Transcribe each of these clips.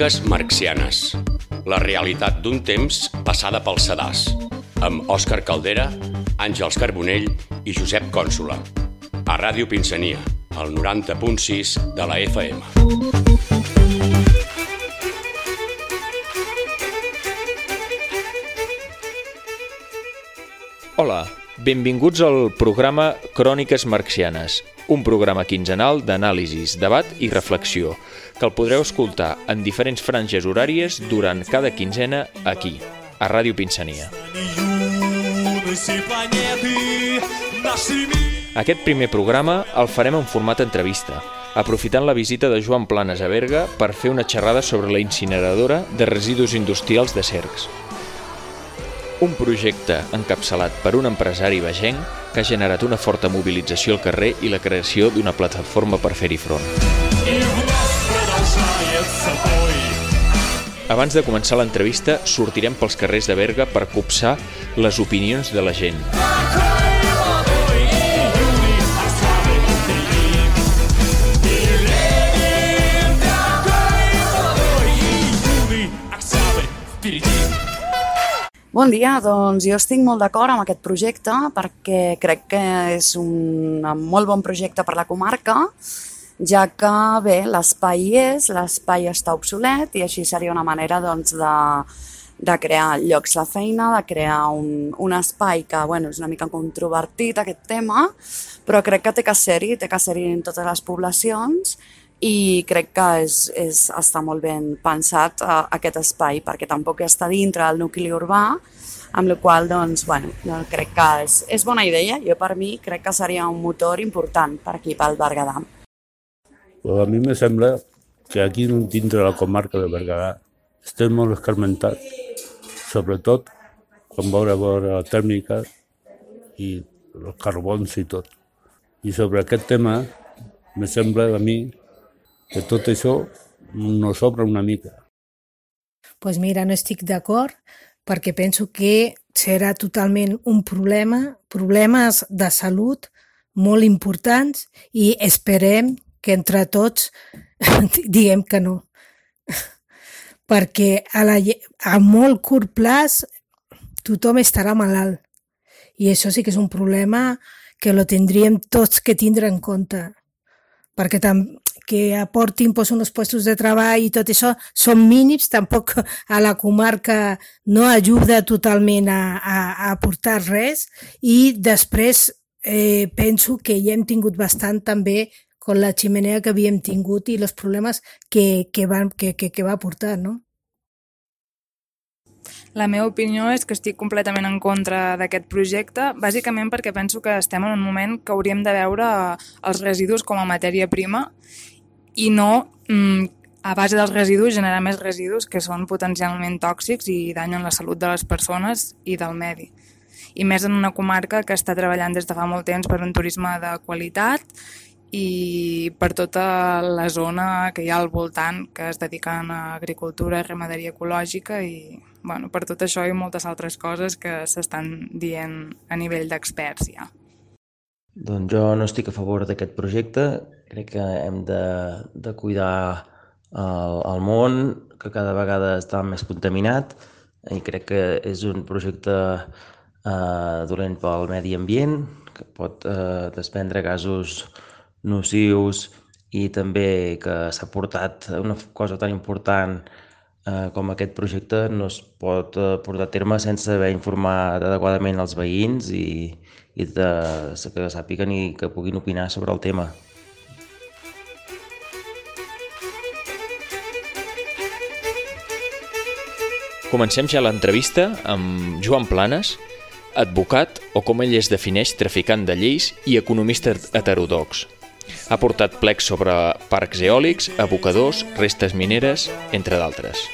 Cròniques marxianes. La realitat d'un temps passada pel sedàs. Amb Òscar Caldera, Àngels Carbonell i Josep Cònsula. A Ràdio Pinsania, al 90.6 de la FM. Hola, benvinguts al programa Cròniques Marxianes, un programa quinzenal d'anàlisis, debat i reflexió, que el podreu escoltar en diferents franges horàries durant cada quinzena aquí, a Ràdio Pinsania. Aquest primer programa el farem en format entrevista, aprofitant la visita de Joan Planes a Berga per fer una xerrada sobre la incineradora de residus industrials de Cercs. Un projecte encapçalat per un empresari vegenc que ha generat una forta mobilització al carrer i la creació d'una plataforma per fer-hi front. Abans de començar l'entrevista, sortirem pels carrers de Berga per copsar les opinions de la gent. Bon dia, doncs jo estic molt d'acord amb aquest projecte perquè crec que és un molt bon projecte per la comarca, ja que bé, l'espai és, l'espai està obsolet i així seria una manera doncs, de, de crear llocs de feina, de crear un, un espai que bueno, és una mica controvertit aquest tema, però crec que té que ser-hi, té que ser-hi en totes les poblacions i crec que és, és, està molt ben pensat uh, aquest espai perquè tampoc està dintre del nucli urbà amb la qual doncs, bueno, crec que és, és bona idea. Jo per mi crec que seria un motor important per aquí, pel Berguedà. Pues a mi me sembla que aquí dintre la comarca de Berguedà estem molt escarmentats, sobretot quan veure veure tèrmica i els carbons i tot. I sobre aquest tema me sembla a mi que tot això no sobra una mica. pues mira, no estic d'acord perquè penso que serà totalment un problema, problemes de salut molt importants i esperem que entre tots diguem que no. perquè a, la, a molt curt plaç tothom estarà malalt i això sí que és un problema que lo tindríem tots que tindre en compte perquè tam que aportin pues, uns puestos de treball i tot això són mínims, tampoc a la comarca no ajuda totalment a, a, a aportar res i després eh, penso que ja hem tingut bastant també con la ximenea que havíem tingut i els problemes que, que, van, que, que, que va portar, no? La meva opinió és que estic completament en contra d'aquest projecte, bàsicament perquè penso que estem en un moment que hauríem de veure els residus com a matèria prima i no mm, a base dels residus generar més residus que són potencialment tòxics i danyen la salut de les persones i del medi. I més en una comarca que està treballant des de fa molt temps per un turisme de qualitat i per tota la zona que hi ha al voltant que es dediquen a agricultura ramaderia ecològica i bueno, per tot això i moltes altres coses que s'estan dient a nivell d'experts ja. Doncs jo no estic a favor d'aquest projecte, crec que hem de, de cuidar el, el món, que cada vegada està més contaminat i crec que és un projecte eh, dolent pel medi ambient, que pot eh, desprendre gasos nocius i també que s'ha portat una cosa tan important eh, com aquest projecte no es pot eh, portar a terme sense haver informat adequadament els veïns i, i de, que sàpiguen i que puguin opinar sobre el tema. Comencem ja l'entrevista amb Joan Planes, advocat o com ell es defineix traficant de lleis i economista heterodox. Ha portat plecs sobre parcs eòlics, abocadors, restes mineres, entre d'altres.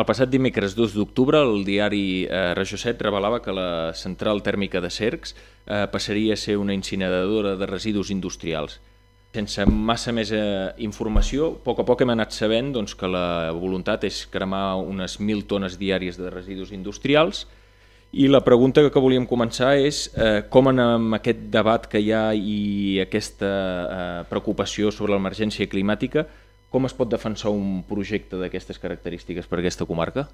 El passat dimecres 2 d'octubre el diari eh, Regió 7 revelava que la central tèrmica de Cercs eh, passaria a ser una incineradora de residus industrials. Sense massa més eh, informació, a poc a poc hem anat sabent doncs, que la voluntat és cremar unes 1.000 tones diàries de residus industrials I la pregunta que volíem començar és eh, com en, amb aquest debat que hi ha i aquesta eh, preocupació sobre l'emergència climàtica, com es pot defensar un projecte d'aquestes característiques per aquesta comarca?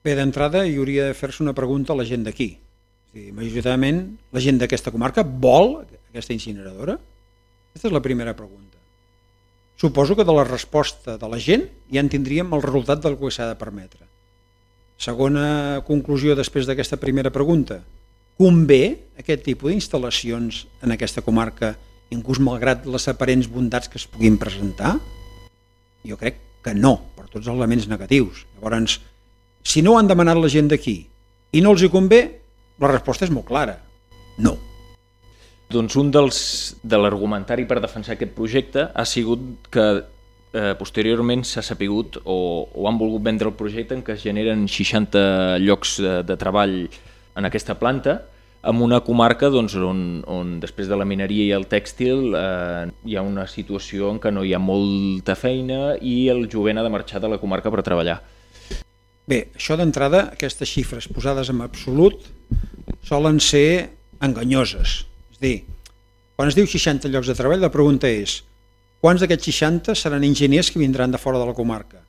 Bé, d'entrada hi hauria de fer-se una pregunta a la gent d'aquí. Majoritàriament la gent d'aquesta comarca vol aquesta incineradora? Aquesta és la primera pregunta. Suposo que de la resposta de la gent ja en tindríem el resultat del que s'ha de permetre. Segona conclusió després d'aquesta primera pregunta. Convé aquest tipus d'instal·lacions en aquesta comarca, inclús malgrat les aparents bondats que es puguin presentar? Jo crec que no, per tots els elements negatius. Llavors, si no han demanat la gent d'aquí i no els hi convé, la resposta és molt clara. No. Doncs un dels de l'argumentari per defensar aquest projecte ha sigut que eh, posteriorment s'ha sapigut o, o han volgut vendre el projecte en què es generen 60 llocs de, de treball en aquesta planta en una comarca doncs, on, on després de la mineria i el tèxtil eh, hi ha una situació en què no hi ha molta feina i el jovent ha de marxar de la comarca per treballar. Bé, això d'entrada, aquestes xifres posades en absolut solen ser enganyoses. És dir, quan es diu 60 llocs de treball, la pregunta és quants d'aquests 60 seran enginyers que vindran de fora de la comarca?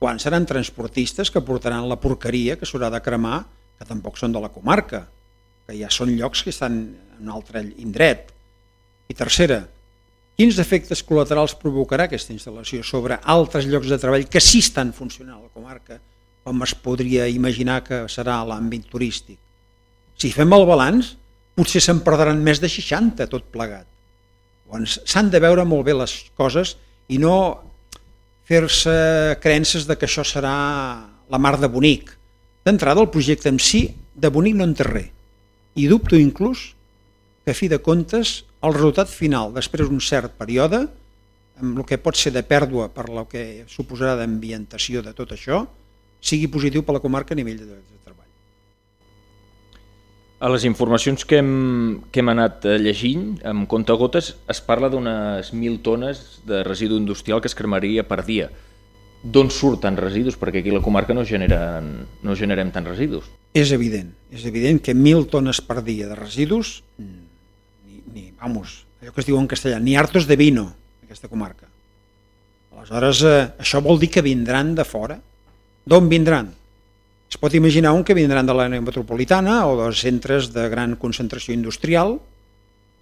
Quants seran transportistes que portaran la porqueria que s'haurà de cremar, que tampoc són de la comarca? Que ja són llocs que estan en un altre indret. I tercera, quins efectes col·laterals provocarà aquesta instal·lació sobre altres llocs de treball que sí estan funcionant a la comarca, com es podria imaginar que serà l'àmbit turístic? Si fem el balanç, potser se'n perdran més de 60 tot plegat. S'han de veure molt bé les coses i no fer-se creences de que això serà la mar de bonic. D'entrada, el projecte en si de bonic no en té res i dubto inclús que a fi de comptes el resultat final, després d'un cert període, amb el que pot ser de pèrdua per el que suposarà d'ambientació de tot això, sigui positiu per la comarca a nivell de, de treball. A les informacions que hem, que hem anat eh, llegint, amb compte gotes, es parla d'unes 1.000 tones de residu industrial que es cremaria per dia. D'on surten residus? Perquè aquí a la comarca no, generen, no generem tants residus. És evident, és evident que mil tones per dia de residus, ni, ni vamos, allò que es diu en castellà, ni hartos de vino, aquesta comarca. Aleshores, eh, això vol dir que vindran de fora. D'on vindran? Es pot imaginar un que vindran de l'àrea metropolitana o dels centres de gran concentració industrial.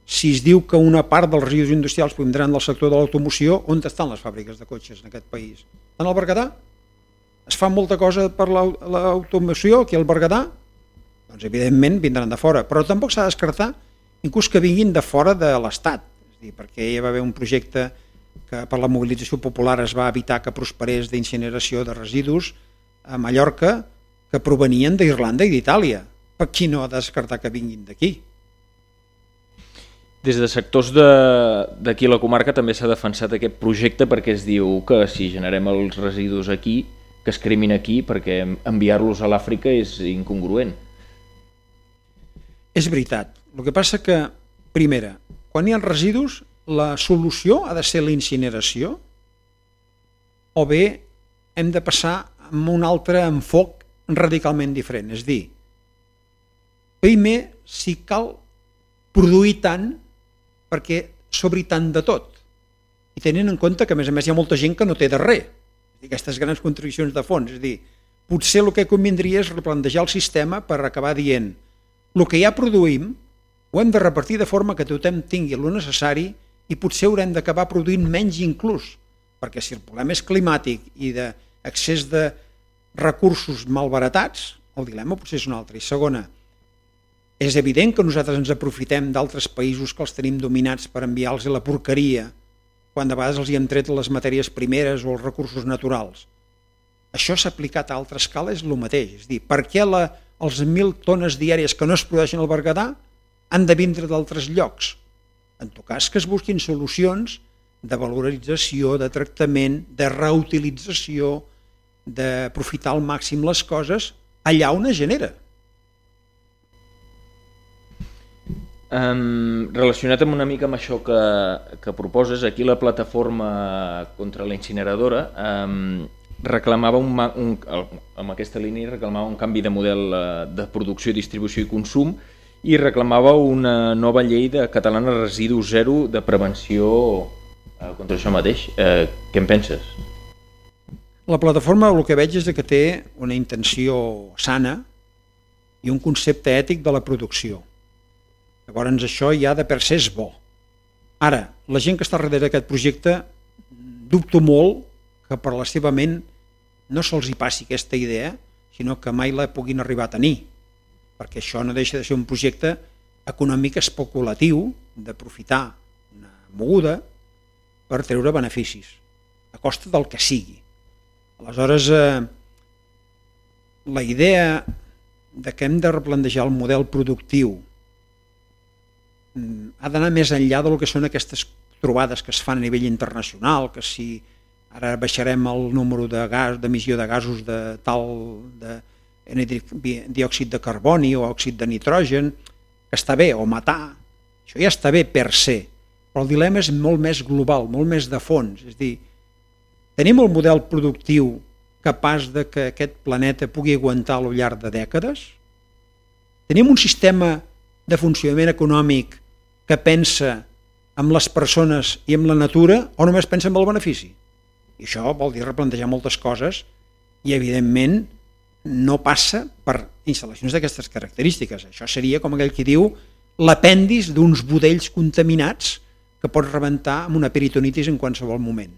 Si es diu que una part dels residus industrials vindran del sector de l'automoció, on estan les fàbriques de cotxes en aquest país? Estan al Berguedà? es fa molta cosa per l'automoció aquí al Berguedà, doncs evidentment vindran de fora, però tampoc s'ha de descartar inclús que vinguin de fora de l'Estat, és dir, perquè hi va haver un projecte que per la mobilització popular es va evitar que prosperés d'incineració de residus a Mallorca que provenien d'Irlanda i d'Itàlia. Per qui no ha de descartar que vinguin d'aquí? Des de sectors d'aquí a la comarca també s'ha defensat aquest projecte perquè es diu que si generem els residus aquí que es cremin aquí perquè enviar-los a l'Àfrica és incongruent. És veritat. El que passa que, primera, quan hi ha residus, la solució ha de ser la incineració o bé hem de passar amb un altre enfoc radicalment diferent. És dir, primer, si cal produir tant perquè sobri tant de tot. I tenint en compte que, a més a més, hi ha molta gent que no té de res aquestes grans contradiccions de fons. És a dir, potser el que convindria és replantejar el sistema per acabar dient el que ja produïm ho hem de repartir de forma que tothom tingui el necessari i potser haurem d'acabar produint menys inclús, perquè si el problema és climàtic i d'accés de recursos malbaratats, el dilema potser és un altre. I segona, és evident que nosaltres ens aprofitem d'altres països que els tenim dominats per enviar-los la porqueria quan de vegades els hi hem tret les matèries primeres o els recursos naturals. Això s'ha aplicat a altra escala és el mateix. És dir, per què la, els mil tones diàries que no es produeixen al Berguedà han de vindre d'altres llocs? En tot cas, que es busquin solucions de valorització, de tractament, de reutilització, d'aprofitar al màxim les coses allà on es genera. Um, relacionat amb una mica amb això que, que proposes, aquí la plataforma contra la incineradora um, reclamava un, un, amb aquesta línia reclamava un canvi de model eh, de producció, distribució i consum i reclamava una nova llei de catalana residus zero de prevenció eh, contra això mateix. Eh, què en penses? La plataforma el que veig és que té una intenció sana i un concepte ètic de la producció. Llavors això ja de per ser és bo. Ara, la gent que està darrere d'aquest projecte dubto molt que per la seva ment no se'ls hi passi aquesta idea, sinó que mai la puguin arribar a tenir, perquè això no deixa de ser un projecte econòmic especulatiu d'aprofitar una moguda per treure beneficis, a costa del que sigui. Aleshores, eh, la idea de que hem de replantejar el model productiu ha d'anar més enllà del que són aquestes trobades que es fan a nivell internacional, que si ara baixarem el número de gas d'emissió de gasos de tal de diòxid de carboni o òxid de nitrogen, que està bé, o matar, això ja està bé per se, però el dilema és molt més global, molt més de fons, és dir, tenim el model productiu capaç de que aquest planeta pugui aguantar al llarg de dècades? Tenim un sistema de funcionament econòmic que pensa amb les persones i amb la natura o només pensa en el benefici? I això vol dir replantejar moltes coses i, evidentment, no passa per instal·lacions d'aquestes característiques. Això seria, com aquell que diu, l'apèndix d'uns budells contaminats que pot rebentar amb una peritonitis en qualsevol moment.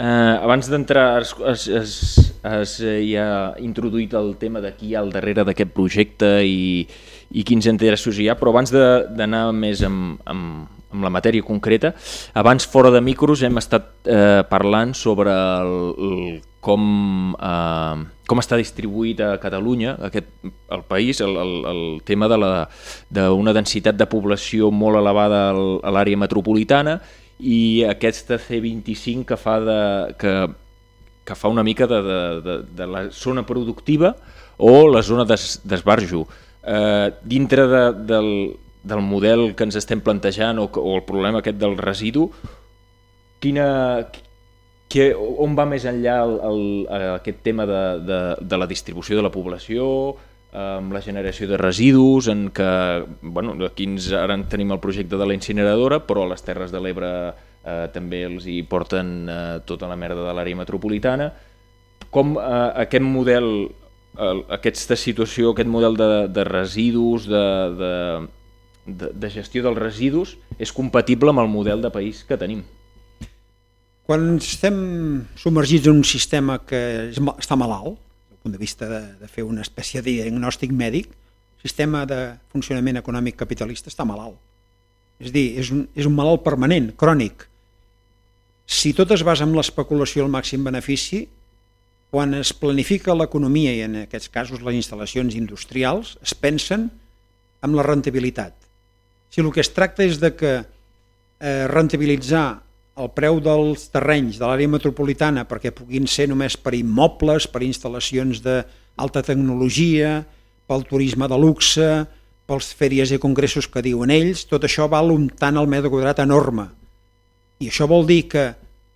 Eh, abans d'entrar, has, has, has, has ja introduït el tema de qui hi ha al darrere d'aquest projecte i, i quins interessos hi ha, però abans d'anar més amb, amb, amb la matèria concreta. Abans, fora de micros, hem estat eh, parlant sobre el, el, com, eh, com està distribuït a Catalunya, aquest, el país, el, el, el tema d'una de densitat de població molt elevada a l'àrea metropolitana i aquesta C25 que fa, de, que, que fa una mica de, de, de, de la zona productiva o la zona d'esbarjo. Eh, dintre de, del, del model que ens estem plantejant o, o el problema aquest del residu, quina, que, on va més enllà el, el, aquest tema de, de, de la distribució de la població, amb la generació de residus, en què bueno, aquí ens, ara en tenim el projecte de la incineradora, però a les Terres de l'Ebre eh, també els hi porten eh, tota la merda de l'àrea metropolitana. Com eh, aquest model, aquesta situació, aquest model de, de residus, de, de, de, de gestió dels residus és compatible amb el model de país que tenim. Quan estem submergits en un sistema que és, està malalt, del punt de vista de, de fer una espècie de diagnòstic mèdic, el sistema de funcionament econòmic capitalista està malalt. És dir, és un, és un malalt permanent, crònic. Si tot es basa en l'especulació al màxim benefici, quan es planifica l'economia i en aquests casos les instal·lacions industrials, es pensen amb la rentabilitat. Si el que es tracta és de que eh, rentabilitzar el preu dels terrenys de l'àrea metropolitana perquè puguin ser només per immobles, per instal·lacions d'alta tecnologia, pel turisme de luxe, pels fèries i congressos que diuen ells, tot això val un tant al metre quadrat enorme. I això vol dir que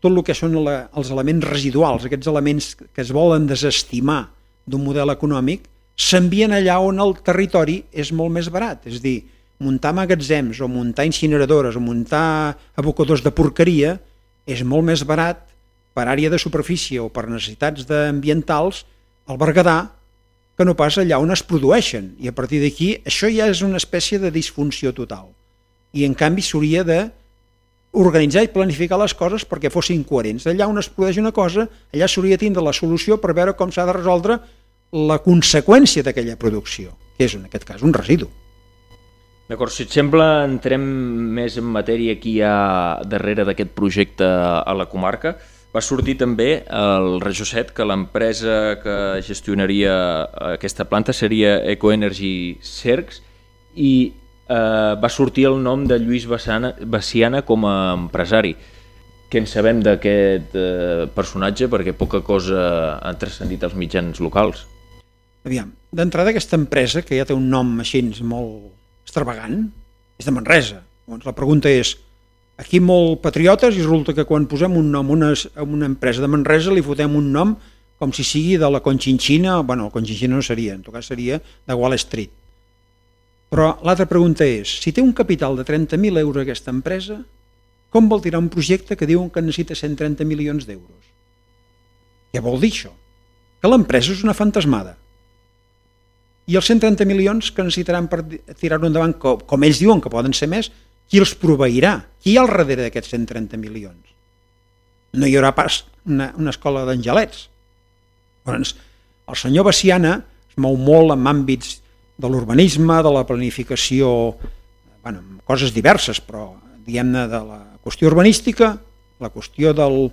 tot el que són la, els elements residuals, aquests elements que es volen desestimar d'un model econòmic, s'envien allà on el territori és molt més barat. És dir, muntar magatzems o muntar incineradores o muntar abocadors de porqueria és molt més barat per àrea de superfície o per necessitats ambientals al Berguedà que no pas allà on es produeixen. I a partir d'aquí això ja és una espècie de disfunció total. I en canvi s'hauria de organitzar i planificar les coses perquè fossin coherents. Allà on es produeix una cosa, allà s'hauria de tindre la solució per veure com s'ha de resoldre la conseqüència d'aquella producció, que és en aquest cas un residu. D'acord, si et sembla, entrem més en matèria aquí ha darrere d'aquest projecte a la comarca. Va sortir també el Set que l'empresa que gestionaria aquesta planta seria Ecoenergy Cercs i eh, va sortir el nom de Lluís Baciana com a empresari. Què en sabem d'aquest eh, personatge? Perquè poca cosa ha transcendit als mitjans locals. Aviam, d'entrada aquesta empresa, que ja té un nom així molt extravagant és de Manresa. Llavors la pregunta és, aquí molt patriotes i resulta que quan posem un nom a una, a una empresa de Manresa li fotem un nom com si sigui de la Conchinchina, bueno, la Conchinchina no seria, en tot cas seria de Wall Street. Però l'altra pregunta és, si té un capital de 30.000 euros aquesta empresa, com vol tirar un projecte que diuen que necessita 130 milions d'euros? Què vol dir això? Que l'empresa és una fantasmada. I els 130 milions que necessitaran per tirar-ho endavant, com, ells diuen que poden ser més, qui els proveirà? Qui hi ha al darrere d'aquests 130 milions? No hi haurà pas una, una escola d'angelets. Doncs el senyor Baciana es mou molt en àmbits de l'urbanisme, de la planificació, bueno, coses diverses, però diguem-ne de la qüestió urbanística, la qüestió del,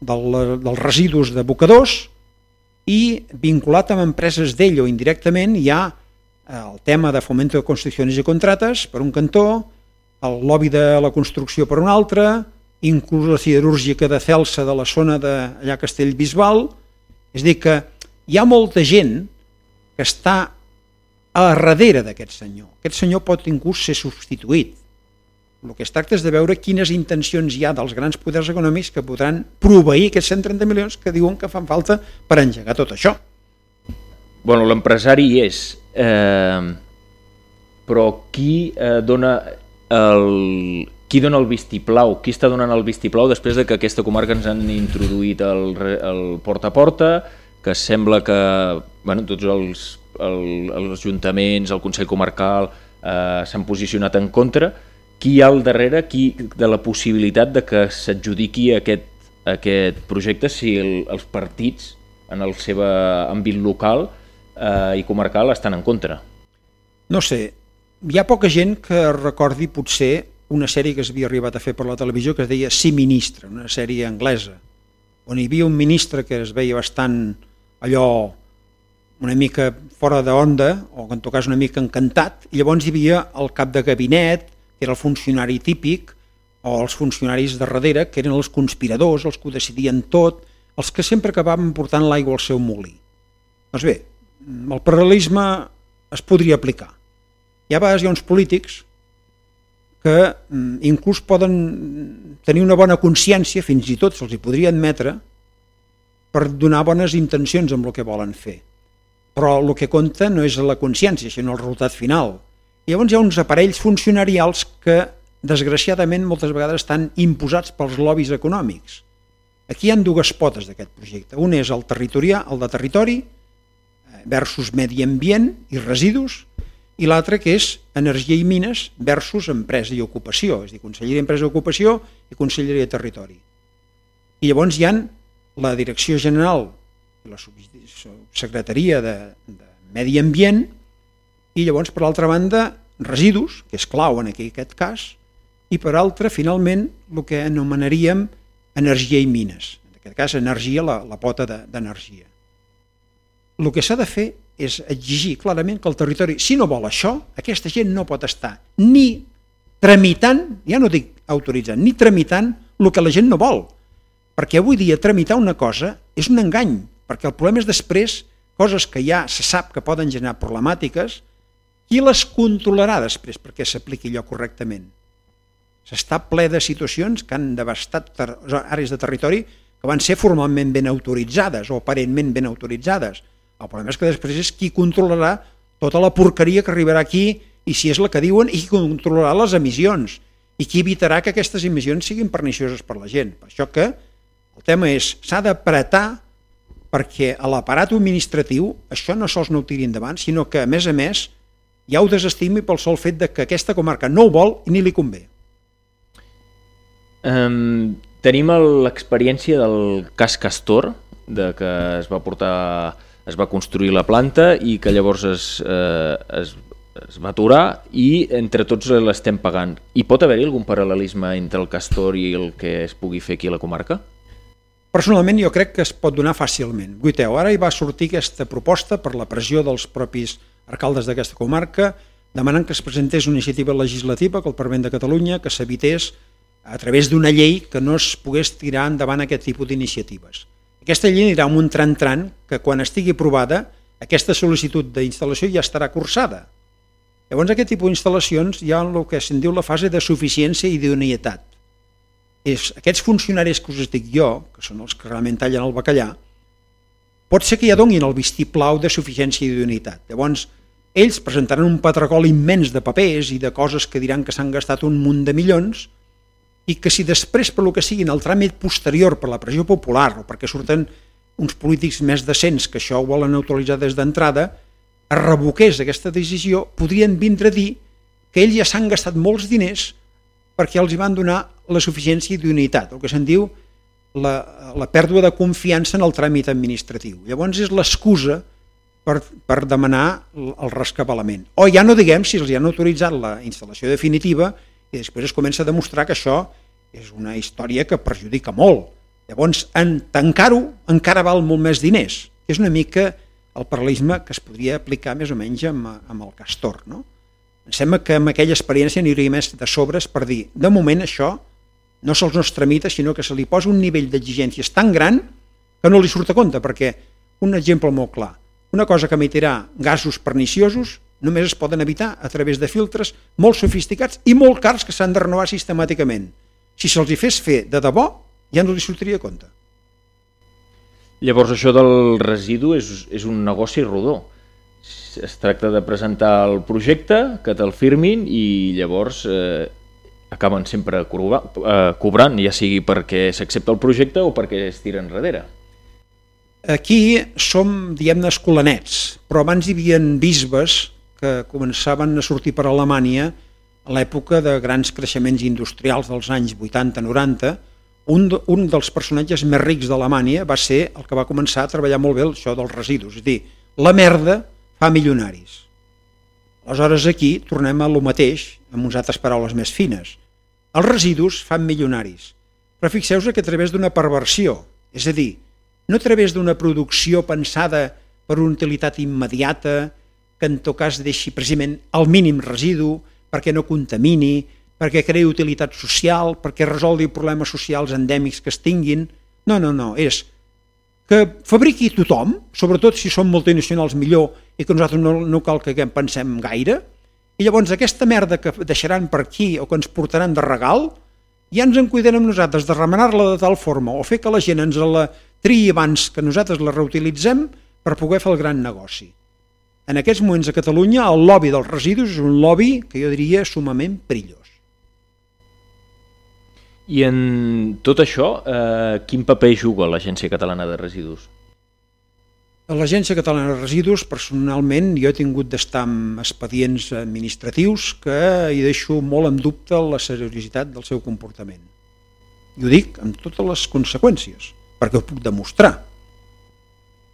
del, dels residus d'abocadors i vinculat amb empreses d'ell o indirectament hi ha eh, el tema de fomento de construccions i contrates per un cantó, el lobby de la construcció per un altre, inclús la siderúrgica de Celsa de la zona d'allà Castellbisbal, és dir que hi ha molta gent que està a darrere d'aquest senyor. Aquest senyor pot inclús ser substituït. El que es tracta és de veure quines intencions hi ha dels grans poders econòmics que podran proveir aquests 130 milions que diuen que fan falta per engegar tot això. Bueno, l'empresari hi és, eh, però qui eh, dona el, qui dona el vistiplau, qui està donant el vistiplau després de que aquesta comarca ens han introduït el, el porta a porta, que sembla que bueno, tots els, el, els ajuntaments, el Consell Comarcal eh, s'han posicionat en contra, qui hi ha al darrere? Qui, de la possibilitat de que s'adjudiqui aquest, aquest projecte si el, els partits en el seu àmbit local eh, i comarcal estan en contra? No sé, hi ha poca gent que recordi potser una sèrie que s'havia arribat a fer per la televisió que es deia Sí Ministre, una sèrie anglesa, on hi havia un ministre que es veia bastant allò una mica fora d'onda, o en tot cas una mica encantat, i llavors hi havia el cap de gabinet, que era el funcionari típic, o els funcionaris de darrere, que eren els conspiradors, els que ho decidien tot, els que sempre acabaven portant l'aigua al seu molí. Doncs bé, el paral·lelisme es podria aplicar. Hi ha vegades hi ha uns polítics que mm, inclús poden tenir una bona consciència, fins i tot se'ls hi podria admetre, per donar bones intencions amb el que volen fer. Però el que compta no és la consciència, sinó el resultat final. I llavors hi ha uns aparells funcionarials que, desgraciadament, moltes vegades estan imposats pels lobbies econòmics. Aquí hi han dues potes d'aquest projecte. Un és el territorial, el de territori, eh, versus medi ambient i residus, i l'altre que és energia i mines versus empresa i ocupació, és a dir, Conselleria d'Empresa i Ocupació i Conselleria de Territori. I llavors hi han la Direcció General i la Secretaria de, de Medi Ambient i llavors, per l'altra banda, residus, que és clau en aquest cas, i per altra, finalment, el que anomenaríem energia i mines. En aquest cas, energia, la, la pota d'energia. De, el que s'ha de fer és exigir clarament que el territori, si no vol això, aquesta gent no pot estar ni tramitant, ja no dic autoritzant, ni tramitant el que la gent no vol. Perquè avui dia tramitar una cosa és un engany, perquè el problema és després coses que ja se sap que poden generar problemàtiques, qui les controlarà després perquè s'apliqui allò correctament? S'està ple de situacions que han devastat àrees de territori que van ser formalment ben autoritzades o aparentment ben autoritzades. El problema és que després és qui controlarà tota la porqueria que arribarà aquí i si és la que diuen i qui controlarà les emissions i qui evitarà que aquestes emissions siguin pernicioses per la gent. Per això que el tema és s'ha d'apretar perquè a l'aparat administratiu això no sols no ho tiri endavant, sinó que a més a més ja ho desestimi pel sol fet de que aquesta comarca no ho vol i ni li convé. Um, tenim l'experiència del cas Castor, de que es va portar es va construir la planta i que llavors es, eh, es, es va aturar i entre tots l'estem pagant. I pot haver-hi algun paral·lelisme entre el Castor i el que es pugui fer aquí a la comarca? Personalment jo crec que es pot donar fàcilment. Guiteu, ara hi va sortir aquesta proposta per la pressió dels propis arcaldes d'aquesta comarca, demanant que es presentés una iniciativa legislativa que el Parlament de Catalunya que s'evités a través d'una llei que no es pogués tirar endavant aquest tipus d'iniciatives. Aquesta llei anirà amb un tran-tran que quan estigui aprovada aquesta sol·licitud d'instal·lació ja estarà cursada. Llavors aquest tipus d'instal·lacions hi ha el que se'n diu la fase de suficiència i d'idoneïtat. És aquests funcionaris que us dic jo, que són els que realment tallen el bacallà, pot ser que ja donin el vistiplau de suficiència i d'unitat. Llavors, ells presentaran un patragol immens de papers i de coses que diran que s'han gastat un munt de milions i que si després, per lo que siguin, el tràmit posterior per la pressió popular o perquè surten uns polítics més decents que això ho volen neutralitzar des d'entrada, es revoqués aquesta decisió, podrien vindre a dir que ells ja s'han gastat molts diners perquè els hi van donar la suficiència d'unitat, el que se'n diu la, la pèrdua de confiança en el tràmit administratiu. Llavors és l'excusa per, per demanar el rescabalament. O ja no diguem si els han autoritzat la instal·lació definitiva i després es comença a demostrar que això és una història que perjudica molt. Llavors, en tancar-ho encara val molt més diners. És una mica el paral·lelisme que es podria aplicar més o menys amb, amb el castor. No? Em sembla que amb aquella experiència hauria més de sobres per dir, de moment això no se'ls no es tramita, sinó que se li posa un nivell d'exigències tan gran que no li surt a compte, perquè un exemple molt clar, una cosa que emetirà gasos perniciosos només es poden evitar a través de filtres molt sofisticats i molt cars que s'han de renovar sistemàticament. Si se'ls hi fes fer de debò, ja no li sortiria a compte. Llavors això del residu és, és un negoci rodó. Es tracta de presentar el projecte, que te'l firmin i llavors eh, acaben sempre eh, cobrant, ja sigui perquè s'accepta el projecte o perquè es tira enrere. Aquí som, diguem-ne, escolanets, però abans hi havia bisbes que començaven a sortir per Alemanya a l'època de grans creixements industrials dels anys 80-90. Un, un dels personatges més rics d'Alemanya va ser el que va començar a treballar molt bé això dels residus, és a dir, la merda fa milionaris. Aleshores aquí tornem a lo mateix, amb uns altres paraules més fines. Els residus fan milionaris, però fixeu-vos que a través d'una perversió, és a dir, no a través d'una producció pensada per una utilitat immediata, que en tot cas deixi precisament el mínim residu, perquè no contamini, perquè creï utilitat social, perquè resolgui problemes socials endèmics que es tinguin. No, no, no, és que fabriqui tothom, sobretot si són multinacionals millor i que nosaltres no, no cal que en pensem gaire, i llavors aquesta merda que deixaran per aquí o que ens portaran de regal, ja ens en cuidarem nosaltres de remenar-la de tal forma o fer que la gent ens la triï abans que nosaltres la reutilitzem per poder fer el gran negoci. En aquests moments a Catalunya el lobby dels residus és un lobby que jo diria sumament perillós. I en tot això, eh, quin paper juga l'Agència Catalana de Residus? A l'Agència Catalana de Residus, personalment, jo he tingut d'estar amb expedients administratius que hi deixo molt en dubte la seriositat del seu comportament. I ho dic amb totes les conseqüències perquè ho puc demostrar.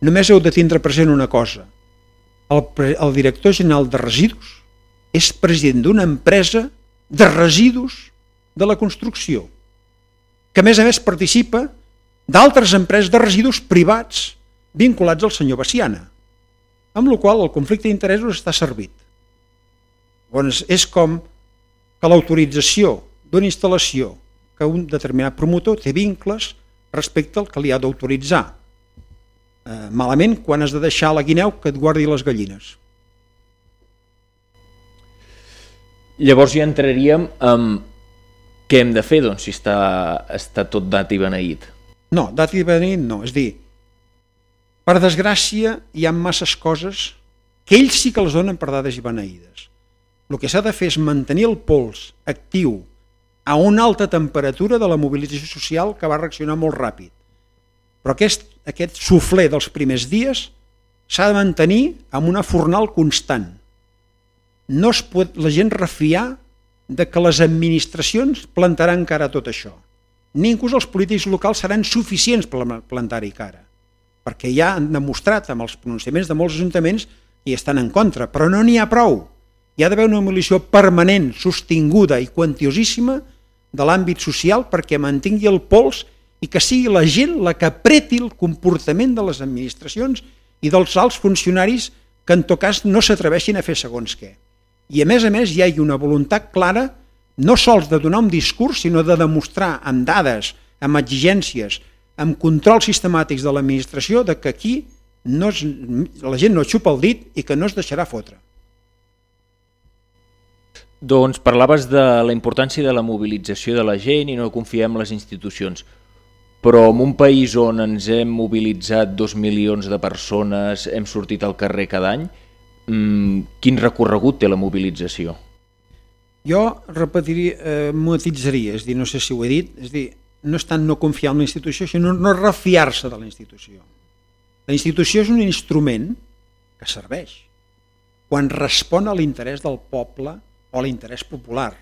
Només heu de tindre present una cosa. El, el director general de residus és president d'una empresa de residus de la construcció, que a més a més participa d'altres empreses de residus privats vinculats al senyor Baciana, amb la qual el conflicte d'interessos està servit. Llavors, és com que l'autorització d'una instal·lació que un determinat promotor té vincles respecte al que li ha d'autoritzar. Eh, malament quan has de deixar la guineu que et guardi les gallines. Llavors ja entraríem amb què hem de fer doncs, si està, està tot dat i beneït. No, dat i beneït no, és dir, per desgràcia hi ha masses coses que ells sí que les donen per dades i beneïdes. El que s'ha de fer és mantenir el pols actiu a una alta temperatura de la mobilització social que va reaccionar molt ràpid. Però aquest, aquest sufler dels primers dies s'ha de mantenir amb una fornal constant. No es pot la gent refiar de que les administracions plantaran cara a tot això. Ni els polítics locals seran suficients per plantar-hi cara, perquè ja han demostrat amb els pronunciaments de molts ajuntaments hi estan en contra, però no n'hi ha prou. Hi ha d'haver una mobilització permanent, sostinguda i quantiosíssima de l'àmbit social perquè mantingui el pols i que sigui la gent la que apreti el comportament de les administracions i dels alts funcionaris que en tot cas no s'atreveixin a fer segons què. I a més a més hi ha una voluntat clara no sols de donar un discurs, sinó de demostrar amb dades, amb exigències, amb controls sistemàtics de l'administració de que aquí no es, la gent no xupa el dit i que no es deixarà fotre. Doncs parlaves de la importància de la mobilització de la gent i no confiem en les institucions. Però en un país on ens hem mobilitzat dos milions de persones, hem sortit al carrer cada any, quin recorregut té la mobilització? Jo repetiria, eh, matitzaria, és dir, no sé si ho he dit, és dir, no és tant no confiar en la institució, sinó no refiar-se de la institució. La institució és un instrument que serveix quan respon a l'interès del poble o a l'interès popular.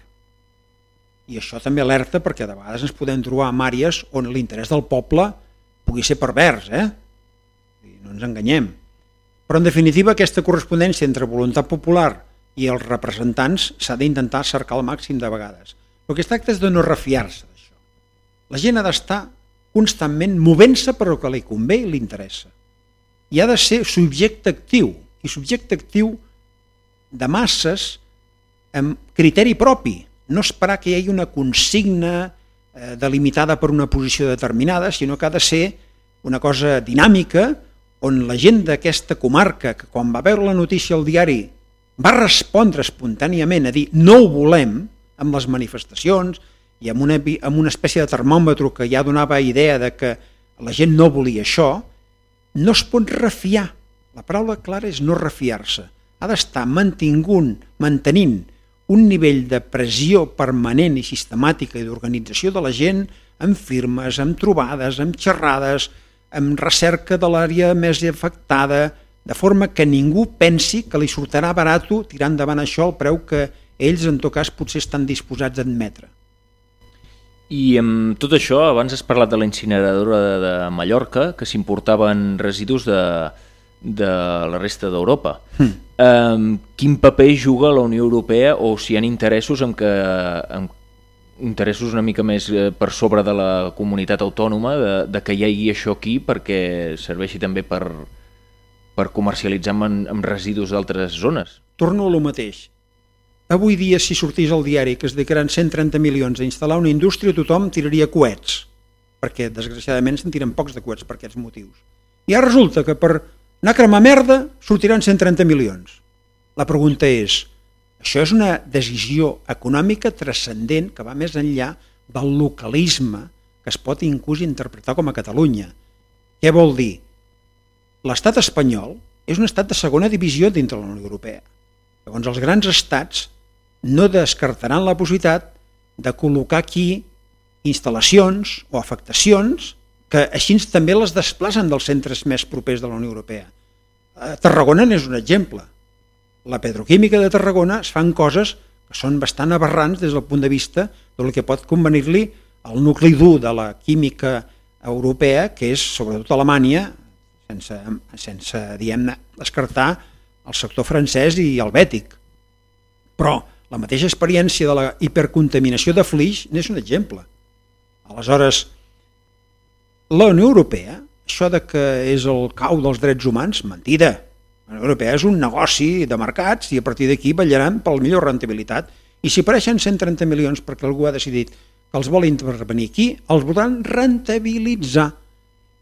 I això també alerta perquè de vegades ens podem trobar en àrees on l'interès del poble pugui ser pervers, eh? no ens enganyem. Però en definitiva aquesta correspondència entre voluntat popular i els representants s'ha d'intentar cercar al màxim de vegades. El que es tracta és de no refiar-se d'això. La gent ha d'estar constantment movent-se per el que li convé i li interessa. I ha de ser subjecte actiu, i subjecte actiu de masses amb criteri propi, no esperar que hi hagi una consigna eh, delimitada per una posició determinada, sinó que ha de ser una cosa dinàmica on la gent d'aquesta comarca, que quan va veure la notícia al diari va respondre espontàniament a dir no ho volem, amb les manifestacions i amb una, amb una espècie de termòmetre que ja donava idea de que la gent no volia això, no es pot refiar. La paraula clara és no refiar-se. Ha d'estar mantingut, mantenint un nivell de pressió permanent i sistemàtica i d'organització de la gent amb firmes, amb trobades, amb xerrades, amb recerca de l'àrea més afectada, de forma que ningú pensi que li sortirà barato tirar endavant això al preu que ells, en tot cas, potser estan disposats a admetre. I amb tot això, abans has parlat de la incineradora de, de Mallorca, que s'importaven residus de, de la resta d'Europa. Mm. Um, quin paper juga la Unió Europea o si hi ha interessos en que en interessos una mica més eh, per sobre de la comunitat autònoma de, de que hi hagi això aquí perquè serveixi també per, per comercialitzar amb, amb residus d'altres zones. Torno a lo mateix. Avui dia, si sortís al diari que es dedicaran 130 milions a instal·lar una indústria, tothom tiraria coets, perquè desgraciadament se'n tiren pocs de coets per aquests motius. I ara resulta que per anar a cremar merda sortiran 130 milions. La pregunta és, això és una decisió econòmica transcendent que va més enllà del localisme que es pot inclús interpretar com a Catalunya. Què vol dir? l'estat espanyol és un estat de segona divisió dintre la Unió Europea. Llavors els grans estats no descartaran la possibilitat de col·locar aquí instal·lacions o afectacions que així també les desplacen dels centres més propers de la Unió Europea. A Tarragona n'és un exemple. La petroquímica de Tarragona es fan coses que són bastant aberrants des del punt de vista del que pot convenir-li el nucli dur de la química europea, que és sobretot Alemanya, sense, sense diguem descartar el sector francès i el bètic. Però la mateixa experiència de la hipercontaminació de flix n'és un exemple. Aleshores, la Unió Europea, això de que és el cau dels drets humans, mentida. La Unió Europea és un negoci de mercats i a partir d'aquí vetllaran per la millor rentabilitat. I si apareixen 130 milions perquè algú ha decidit que els vol intervenir aquí, els voldran rentabilitzar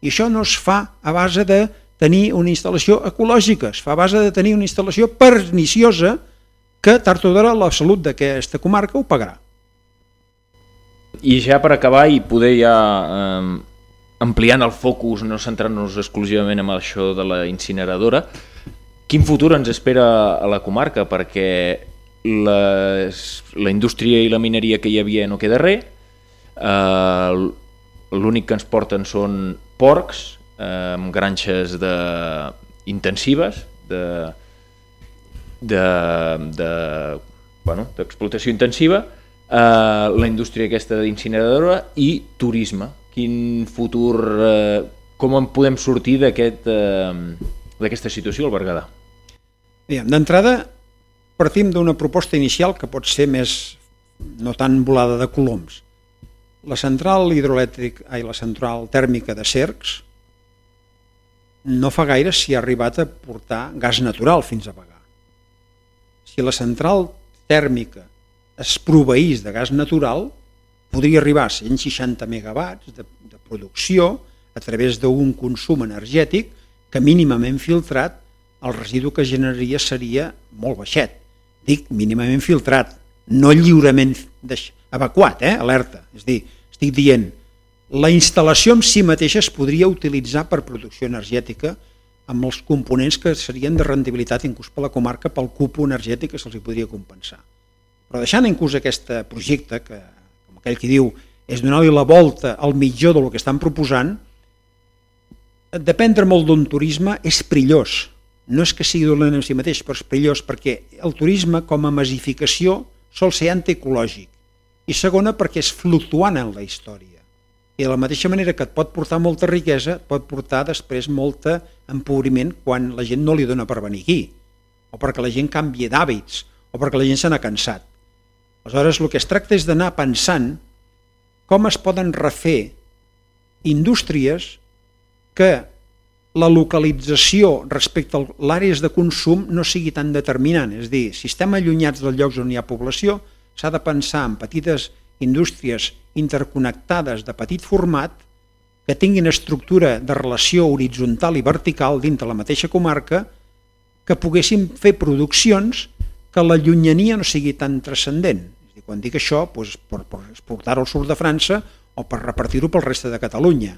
i això no es fa a base de tenir una instal·lació ecològica, es fa a base de tenir una instal·lació perniciosa que tard o d'hora la salut d'aquesta comarca ho pagarà. I ja per acabar i poder ja eh, ampliant el focus, no centrant-nos exclusivament en això de la incineradora, quin futur ens espera a la comarca? Perquè les, la indústria i la mineria que hi havia no queda res, eh, l'únic que ens porten són porcs eh, amb granxes de, intensives de, de, de, bueno, intensiva, eh, la indústria aquesta d'incineradora i turisme. Quin futur, eh, com en podem sortir d'aquesta aquest, eh, situació al Berguedà? D'entrada, partim d'una proposta inicial que pot ser més no tan volada de coloms la central hidroelèctrica i la central tèrmica de Cercs no fa gaire si ha arribat a portar gas natural fins a pagar. Si la central tèrmica es proveís de gas natural, podria arribar a 160 megawatts de, de producció a través d'un consum energètic que mínimament filtrat el residu que generaria seria molt baixet. Dic mínimament filtrat, no lliurement evacuat, eh? alerta. És dir, estic dient, la instal·lació en si mateixa es podria utilitzar per producció energètica amb els components que serien de rendibilitat inclús per la comarca pel cupo energètic que se'ls podria compensar. Però deixant inclús aquest projecte, que com aquell que diu és donar-li la volta al mitjó del que estan proposant, dependre molt d'un turisme és perillós. No és que sigui dolent en si mateix, però és perillós perquè el turisme com a masificació sol ser antiecològic. I segona perquè és fluctuant en la història i de la mateixa manera que et pot portar molta riquesa, pot portar després molt empobriment quan la gent no li dona per venir aquí, o perquè la gent canvia d'hàbits, o perquè la gent se n'ha cansat. Aleshores, el que es tracta és d'anar pensant com es poden refer indústries que la localització respecte a l'àrees de consum no sigui tan determinant. És dir, si estem allunyats dels llocs on hi ha població, s'ha de pensar en petites indústries interconnectades de petit format que tinguin estructura de relació horitzontal i vertical dintre la mateixa comarca que poguessin fer produccions que la llunyania no sigui tan transcendent. És dir, quan dic això, doncs, per, per exportar-ho al sud de França o per repartir-ho pel reste de Catalunya.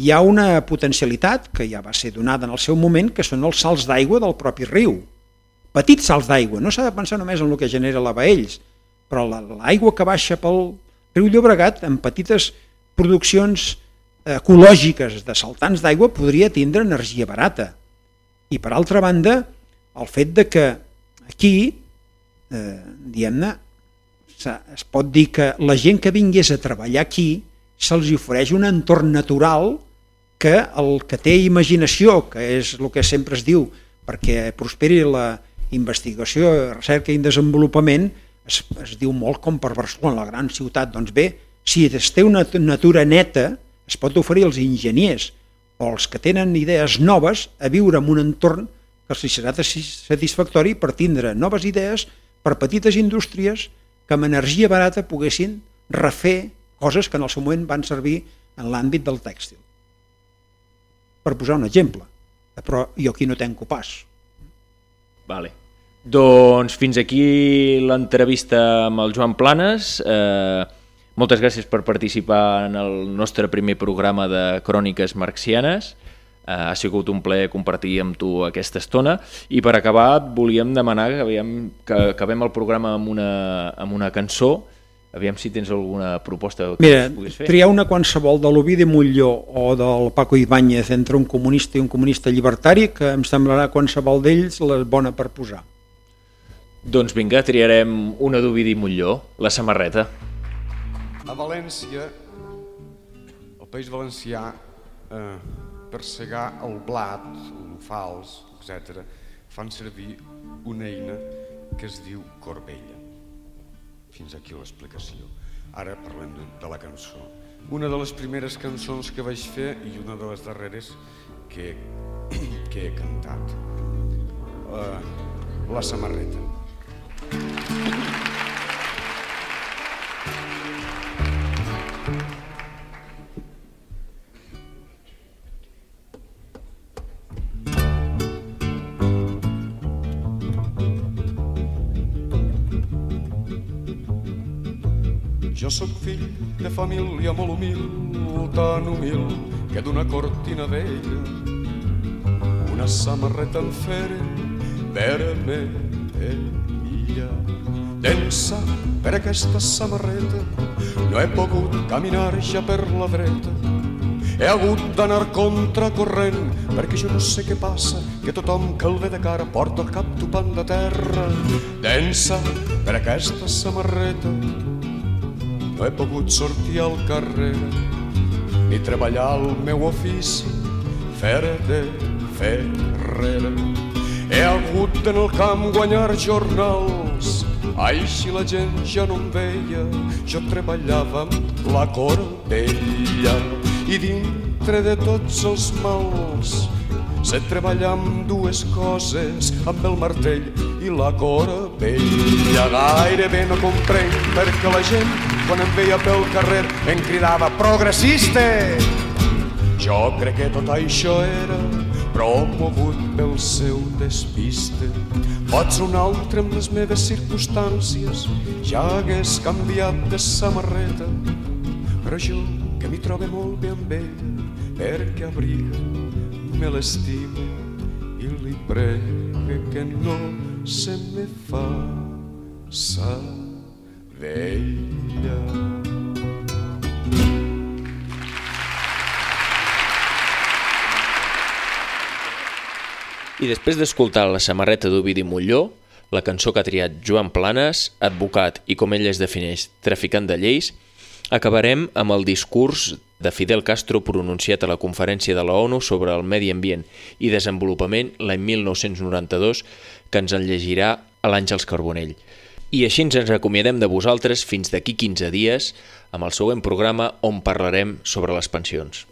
Hi ha una potencialitat que ja va ser donada en el seu moment, que són els salts d'aigua del propi riu. Petits salts d'aigua, no s'ha de pensar només en el que genera la Baells, però l'aigua que baixa pel riu Llobregat en petites produccions ecològiques de saltants d'aigua podria tindre energia barata. I per altra banda, el fet de que aquí, eh, diguem-ne, es pot dir que la gent que vingués a treballar aquí se'ls ofereix un entorn natural que el que té imaginació, que és el que sempre es diu perquè prosperi la investigació, recerca i desenvolupament, es, es diu molt com per Barcelona, la gran ciutat. Doncs bé, si es té una natura neta, es pot oferir als enginyers o als que tenen idees noves a viure en un entorn que els serà satisfactori per tindre noves idees per petites indústries que amb energia barata poguessin refer coses que en el seu moment van servir en l'àmbit del tèxtil. Per posar un exemple, però jo aquí no tenco pas. Vale. Doncs fins aquí l'entrevista amb el Joan Planes. Eh, moltes gràcies per participar en el nostre primer programa de Cròniques Marxianes. Eh, ha sigut un plaer compartir amb tu aquesta estona i per acabar volíem demanar que, aviam, que acabem el programa amb una, amb una cançó Aviam si tens alguna proposta que Mira, puguis fer. triar una qualsevol de l'Ovidi Molló o del Paco Ibáñez entre un comunista i un comunista llibertari que em semblarà qualsevol d'ells la bona per posar. Doncs vinga, triarem una d'Ovidi Molló, la samarreta. A València, el País Valencià, eh, per segar el blat, un fals, etc., fan servir una eina que es diu corbella. Fins aquí l'explicació. Ara parlem de, la cançó. Una de les primeres cançons que vaig fer i una de les darreres que, que he cantat. Uh, la samarreta. Sóc fill de família molt humil, tan humil que d'una cortina vella una samarreta en fere vermella densa per aquesta samarreta no he pogut caminar ja per la dreta. He hagut d'anar contracorrent perquè jo no sé què passa que tothom que el ve de cara porta el cap topant de terra. Densa per aquesta samarreta no he pogut sortir al carrer ni treballar el meu ofici, fer de ferrer. He hagut en el camp guanyar jornals, així la gent ja no em veia, jo treballava amb la corbella i dintre de tots els mals sé treballar amb dues coses, amb el martell i la corbella. Gairebé no comprenc perquè la gent quan em veia pel carrer em cridava progressista. Jo crec que tot això era promogut pel seu despiste. Pots un altre amb les meves circumstàncies, ja hagués canviat de samarreta, però jo, que m'hi trobe molt bé amb ella, perquè abriga, me l'estima i li pregue que no se me fa sa vella. I després d'escoltar la samarreta d'Ovidi Molló, la cançó que ha triat Joan Planes, advocat i com ell es defineix, traficant de lleis, acabarem amb el discurs de Fidel Castro pronunciat a la conferència de la ONU sobre el medi ambient i desenvolupament l'any 1992 que ens en llegirà l'Àngels Carbonell. I així ens acomiadem de vosaltres fins d'aquí 15 dies amb el següent programa on parlarem sobre les pensions.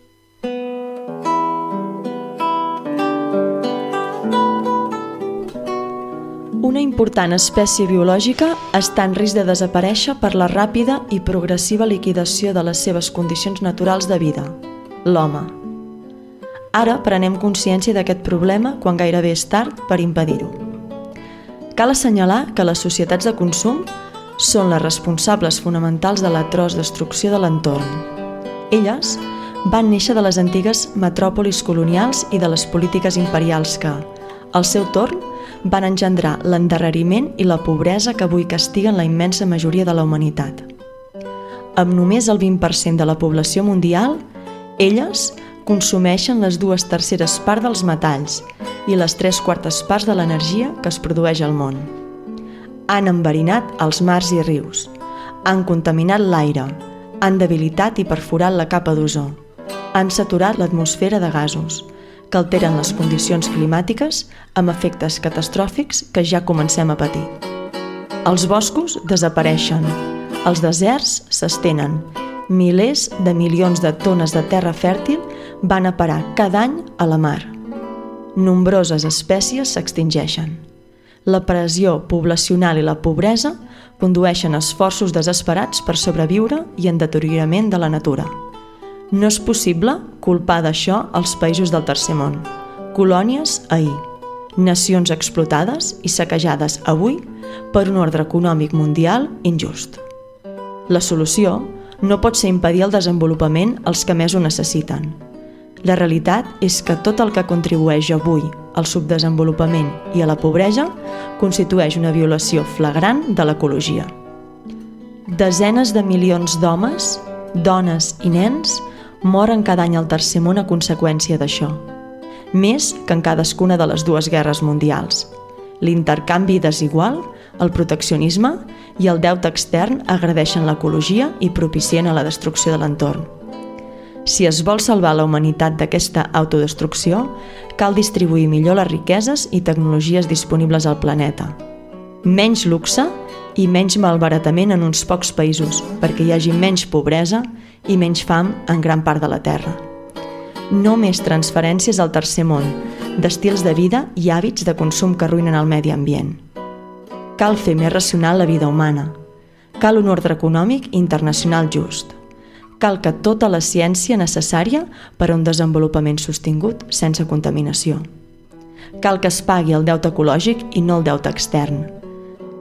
Una important espècie biològica està en risc de desaparèixer per la ràpida i progressiva liquidació de les seves condicions naturals de vida, l'home. Ara prenem consciència d'aquest problema quan gairebé és tard per impedir-ho. Cal assenyalar que les societats de consum són les responsables fonamentals de l'atroç destrucció de l'entorn. Elles van néixer de les antigues metròpolis colonials i de les polítiques imperials que, al seu torn, van engendrar l'endarreriment i la pobresa que avui castiguen la immensa majoria de la humanitat. Amb només el 20% de la població mundial, elles consumeixen les dues terceres parts dels metalls i les tres quartes parts de l'energia que es produeix al món. Han enverinat els mars i rius, han contaminat l'aire, han debilitat i perforat la capa d'ozó, han saturat l'atmosfera de gasos, que alteren les condicions climàtiques amb efectes catastròfics que ja comencem a patir. Els boscos desapareixen, els deserts s'estenen, milers de milions de tones de terra fèrtil van a parar cada any a la mar. Nombroses espècies s'extingeixen. La pressió poblacional i la pobresa condueixen esforços desesperats per sobreviure i en deteriorament de la natura. No és possible culpar d'això els països del tercer món. Colònies ahir, nacions explotades i saquejades avui per un ordre econòmic mundial injust. La solució no pot ser impedir el desenvolupament als que més ho necessiten. La realitat és que tot el que contribueix avui al subdesenvolupament i a la pobresa constitueix una violació flagrant de l'ecologia. Desenes de milions d'homes, dones i nens moren cada any al tercer món a conseqüència d'això, més que en cadascuna de les dues guerres mundials. L'intercanvi desigual, el proteccionisme i el deute extern agradeixen l'ecologia i propicien a la destrucció de l'entorn. Si es vol salvar la humanitat d'aquesta autodestrucció, cal distribuir millor les riqueses i tecnologies disponibles al planeta. Menys luxe i menys malbaratament en uns pocs països, perquè hi hagi menys pobresa i menys fam en gran part de la Terra. No més transferències al tercer món, d'estils de vida i hàbits de consum que arruïnen el medi ambient. Cal fer més racional la vida humana. Cal un ordre econòmic internacional just. Cal que tota la ciència necessària per a un desenvolupament sostingut sense contaminació. Cal que es pagui el deute ecològic i no el deute extern.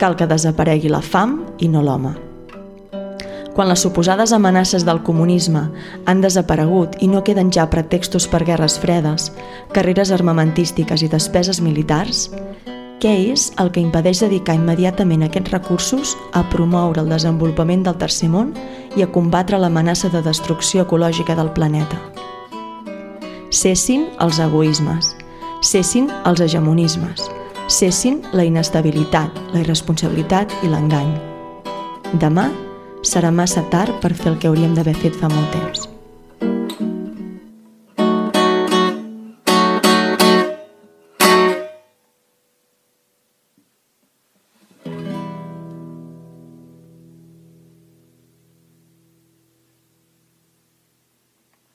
Cal que desaparegui la fam i no l'home quan les suposades amenaces del comunisme han desaparegut i no queden ja pretextos per guerres fredes, carreres armamentístiques i despeses militars, què és el que impedeix dedicar immediatament aquests recursos a promoure el desenvolupament del tercer món i a combatre l'amenaça de destrucció ecològica del planeta? Cessin els egoismes, cessin els hegemonismes, cessin la inestabilitat, la irresponsabilitat i l'engany. Demà serà massa tard per fer el que hauríem d'haver fet fa molt temps.